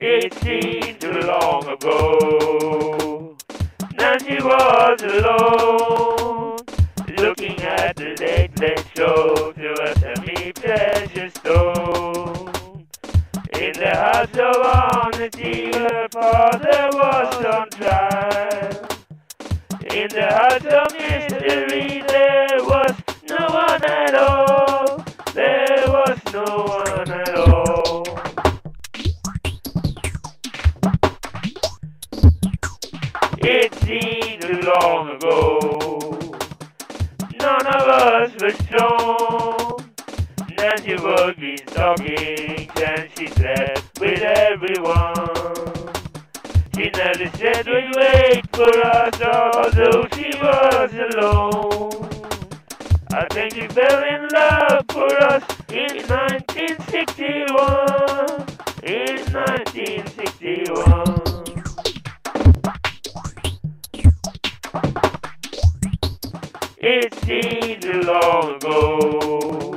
It seemed too long ago. Now she was alone, looking at the late, late show to a semi-precious stone. In the house of honesty, her father was on trial. In the house of mystery, there was no one at all. There was no one at all. It seemed too long ago. None of us was strong. Nancy would be talking and she slept with everyone. She never said we'd wait for us, although she was alone. I think she fell in love for us in 1961. In 1961. It too long ago.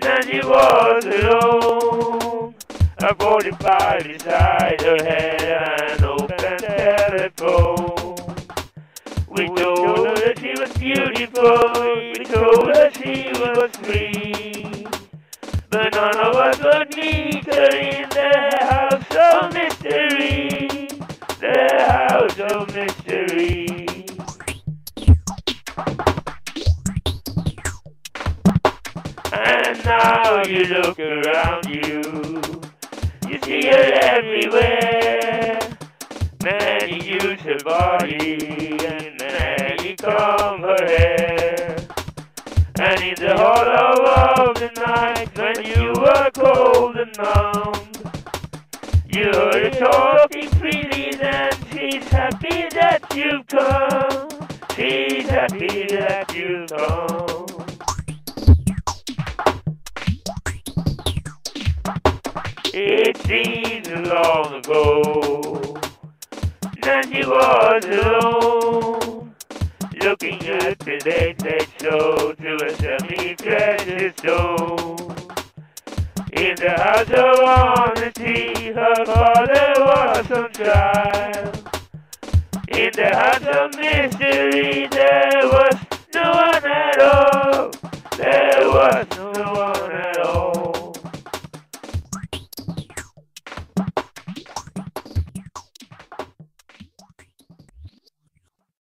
Nancy was alone. A 45 beside her head, an open telephone. We told her that she was beautiful, we told her she was free. But none of us would meet her in the house of mystery, the house of mystery. Now you look around you, you see her everywhere. Many use her body and many comb her hair. And in the hollow of the night when you were cold and numb, you heard her talking freely then she's happy that you've come. She's happy that you've come. It seems long ago that you was alone. Looking at the late that show to a semi treasure stone. In the house of honesty, her father was on trial. In the house of mystery, there was no one at all.